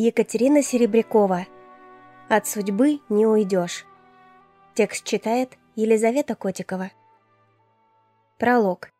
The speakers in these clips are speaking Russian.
Екатерина Серебрякова. От судьбы не уйдешь. Текст читает Елизавета Котикова. Пролог.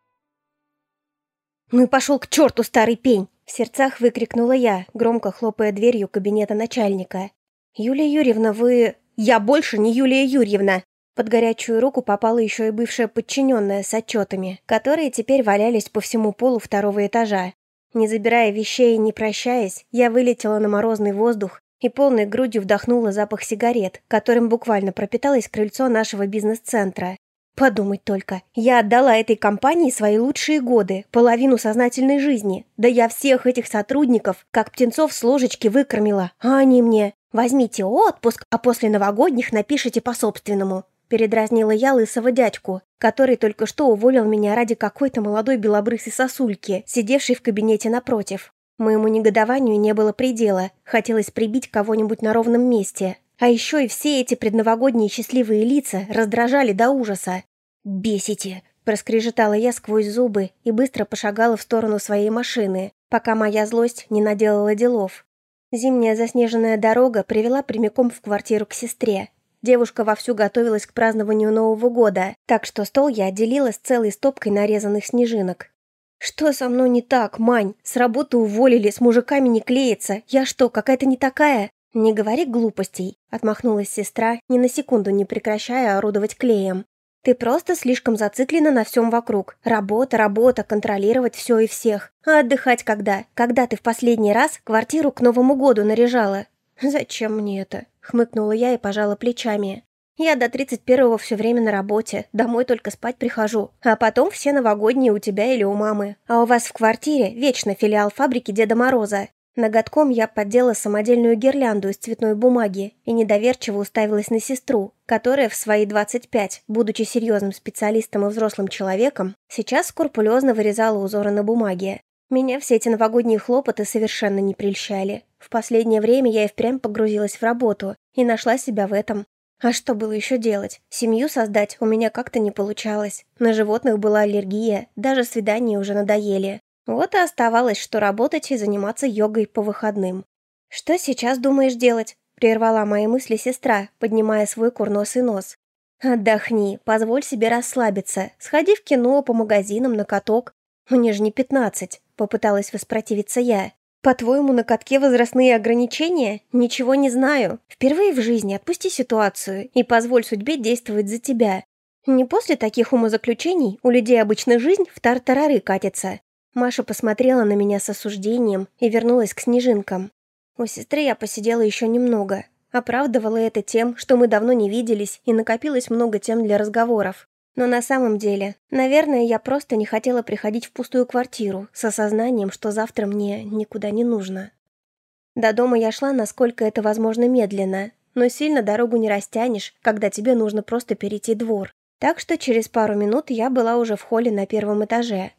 «Ну и пошел к черту, старый пень!» В сердцах выкрикнула я, громко хлопая дверью кабинета начальника. «Юлия Юрьевна, вы...» «Я больше не Юлия Юрьевна!» Под горячую руку попала еще и бывшая подчиненная с отчетами, которые теперь валялись по всему полу второго этажа. Не забирая вещей и не прощаясь, я вылетела на морозный воздух и полной грудью вдохнула запах сигарет, которым буквально пропиталось крыльцо нашего бизнес-центра. Подумать только, я отдала этой компании свои лучшие годы, половину сознательной жизни. Да я всех этих сотрудников, как птенцов с ложечки выкормила, а они мне «Возьмите отпуск, а после новогодних напишите по-собственному». Передразнила я лысого дядьку, который только что уволил меня ради какой-то молодой белобрысой сосульки, сидевшей в кабинете напротив. Моему негодованию не было предела, хотелось прибить кого-нибудь на ровном месте. А еще и все эти предновогодние счастливые лица раздражали до ужаса. «Бесите!» – проскрежетала я сквозь зубы и быстро пошагала в сторону своей машины, пока моя злость не наделала делов. Зимняя заснеженная дорога привела прямиком в квартиру к сестре, Девушка вовсю готовилась к празднованию Нового года, так что стол я отделила с целой стопкой нарезанных снежинок. «Что со мной не так, Мань? С работы уволили, с мужиками не клеится. Я что, какая-то не такая?» «Не говори глупостей», — отмахнулась сестра, ни на секунду не прекращая орудовать клеем. «Ты просто слишком зациклена на всем вокруг. Работа, работа, контролировать все и всех. А отдыхать когда? Когда ты в последний раз квартиру к Новому году наряжала? Зачем мне это? Хмыкнула я и пожала плечами. Я до 31-го все время на работе, домой только спать прихожу. А потом все новогодние у тебя или у мамы. А у вас в квартире вечно филиал фабрики Деда Мороза. Ноготком я поддела самодельную гирлянду из цветной бумаги и недоверчиво уставилась на сестру, которая в свои 25, будучи серьезным специалистом и взрослым человеком, сейчас скрупулезно вырезала узоры на бумаге. Меня все эти новогодние хлопоты совершенно не прельщали. В последнее время я и впрямь погрузилась в работу и нашла себя в этом. А что было еще делать? Семью создать у меня как-то не получалось. На животных была аллергия, даже свидания уже надоели. Вот и оставалось, что работать и заниматься йогой по выходным. «Что сейчас думаешь делать?» – прервала мои мысли сестра, поднимая свой курносый нос. «Отдохни, позволь себе расслабиться, сходи в кино, по магазинам, на каток. Мне же не пятнадцать. Попыталась воспротивиться я. «По-твоему, на катке возрастные ограничения? Ничего не знаю. Впервые в жизни отпусти ситуацию и позволь судьбе действовать за тебя. Не после таких умозаключений у людей обычно жизнь в тартарары катится». Маша посмотрела на меня с осуждением и вернулась к снежинкам. У сестры я посидела еще немного. Оправдывала это тем, что мы давно не виделись и накопилось много тем для разговоров. Но на самом деле, наверное, я просто не хотела приходить в пустую квартиру с осознанием, что завтра мне никуда не нужно. До дома я шла, насколько это возможно, медленно, но сильно дорогу не растянешь, когда тебе нужно просто перейти двор. Так что через пару минут я была уже в холле на первом этаже.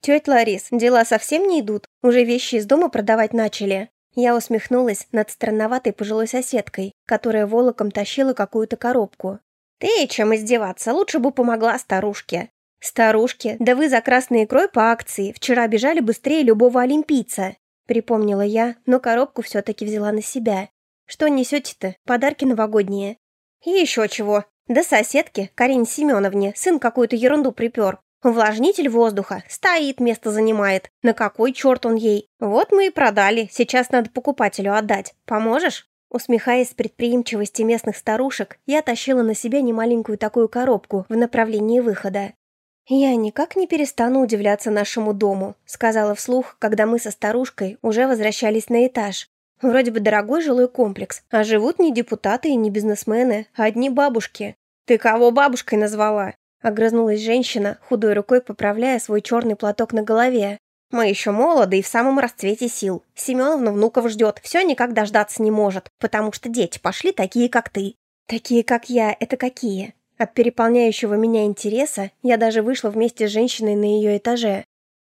«Тетя Ларис, дела совсем не идут? Уже вещи из дома продавать начали?» Я усмехнулась над странноватой пожилой соседкой, которая волоком тащила какую-то коробку. «Ты чем издеваться? Лучше бы помогла старушке». «Старушке? Да вы за красной икрой по акции. Вчера бежали быстрее любого олимпийца». Припомнила я, но коробку все-таки взяла на себя. «Что несете-то? Подарки новогодние?» «И еще чего. Да соседке, Карине Семеновне, сын какую-то ерунду припер. Увлажнитель воздуха. Стоит, место занимает. На какой черт он ей? Вот мы и продали. Сейчас надо покупателю отдать. Поможешь?» Усмехаясь предприимчивости местных старушек, я тащила на себе немаленькую такую коробку в направлении выхода. «Я никак не перестану удивляться нашему дому», — сказала вслух, когда мы со старушкой уже возвращались на этаж. «Вроде бы дорогой жилой комплекс, а живут не депутаты и не бизнесмены, а одни бабушки». «Ты кого бабушкой назвала?» — огрызнулась женщина, худой рукой поправляя свой черный платок на голове. Мы еще молоды и в самом расцвете сил. Семеновна внуков ждет, все никак дождаться не может, потому что дети пошли такие, как ты. Такие, как я, это какие? От переполняющего меня интереса я даже вышла вместе с женщиной на ее этаже.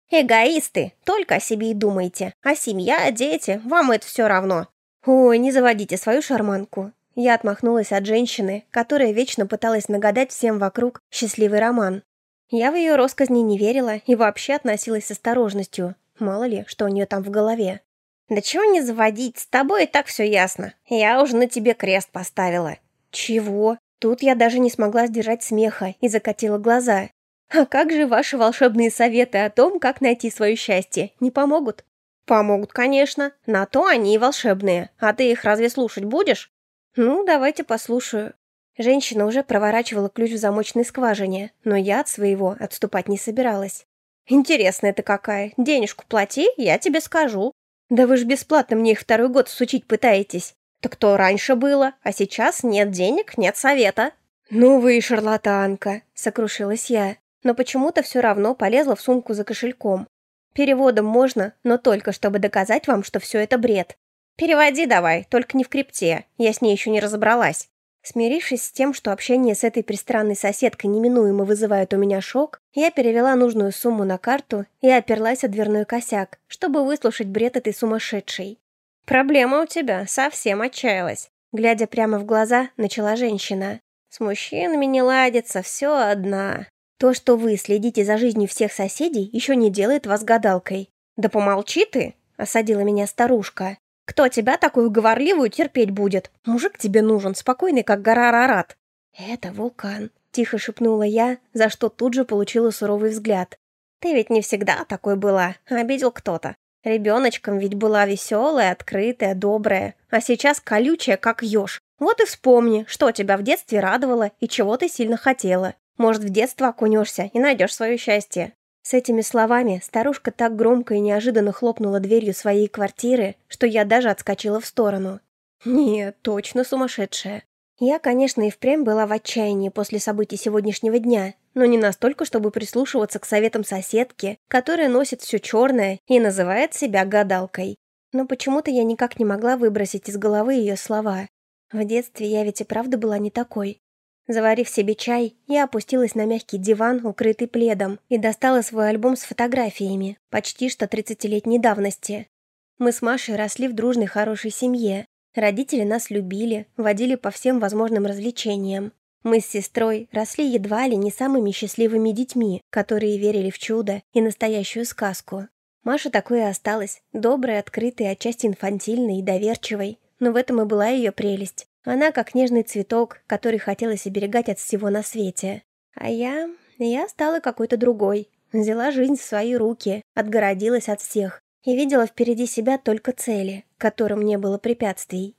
Эгоисты, только о себе и думаете. А семья, дети, вам это все равно. Ой, не заводите свою шарманку. Я отмахнулась от женщины, которая вечно пыталась нагадать всем вокруг счастливый роман. Я в ее росказни не верила и вообще относилась с осторожностью. Мало ли, что у нее там в голове. Да чего не заводить, с тобой и так все ясно. Я уже на тебе крест поставила. Чего? Тут я даже не смогла сдержать смеха и закатила глаза. А как же ваши волшебные советы о том, как найти свое счастье, не помогут? Помогут, конечно. На то они и волшебные. А ты их разве слушать будешь? Ну, давайте послушаю. Женщина уже проворачивала ключ в замочной скважине, но я от своего отступать не собиралась. «Интересная ты какая. Денежку плати, я тебе скажу». «Да вы ж бесплатно мне их второй год сучить пытаетесь». «Так то раньше было, а сейчас нет денег, нет совета». «Ну вы и шарлатанка», — сокрушилась я, но почему-то все равно полезла в сумку за кошельком. Переводом можно, но только чтобы доказать вам, что все это бред. Переводи давай, только не в крипте, я с ней еще не разобралась. Смирившись с тем, что общение с этой пристранной соседкой неминуемо вызывает у меня шок, я перевела нужную сумму на карту и оперлась о дверной косяк, чтобы выслушать бред этой сумасшедшей. «Проблема у тебя, совсем отчаялась», — глядя прямо в глаза, начала женщина. «С мужчинами не ладится, все одна. То, что вы следите за жизнью всех соседей, еще не делает вас гадалкой». «Да помолчи ты», — осадила меня старушка. Кто тебя такую говорливую терпеть будет? Мужик тебе нужен, спокойный, как гора Арарат». «Это вулкан», — тихо шепнула я, за что тут же получила суровый взгляд. «Ты ведь не всегда такой была, обидел кто-то. Ребеночком ведь была веселая, открытая, добрая, а сейчас колючая, как еж. Вот и вспомни, что тебя в детстве радовало и чего ты сильно хотела. Может, в детство окунешься и найдешь свое счастье. С этими словами старушка так громко и неожиданно хлопнула дверью своей квартиры, что я даже отскочила в сторону. Нет, точно сумасшедшая. Я, конечно, и впрямь была в отчаянии после событий сегодняшнего дня, но не настолько, чтобы прислушиваться к советам соседки, которая носит все черное и называет себя гадалкой. Но почему-то я никак не могла выбросить из головы ее слова. В детстве я ведь и правда была не такой. Заварив себе чай, я опустилась на мягкий диван, укрытый пледом, и достала свой альбом с фотографиями, почти что 30-летней давности. Мы с Машей росли в дружной хорошей семье. Родители нас любили, водили по всем возможным развлечениям. Мы с сестрой росли едва ли не самыми счастливыми детьми, которые верили в чудо и настоящую сказку. Маша такой и осталась, доброй, открытой, отчасти инфантильной и доверчивой. Но в этом и была ее прелесть. Она как нежный цветок, который хотелось оберегать от всего на свете. А я... я стала какой-то другой. Взяла жизнь в свои руки, отгородилась от всех и видела впереди себя только цели, которым не было препятствий.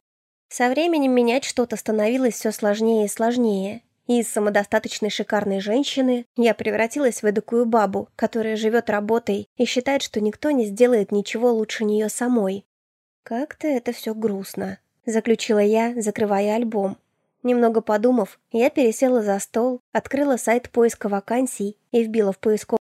Со временем менять что-то становилось все сложнее и сложнее. И из самодостаточной шикарной женщины я превратилась в эдакую бабу, которая живет работой и считает, что никто не сделает ничего лучше нее самой. Как-то это все грустно. Заключила я, закрывая альбом. Немного подумав, я пересела за стол, открыла сайт поиска вакансий и вбила в поисковую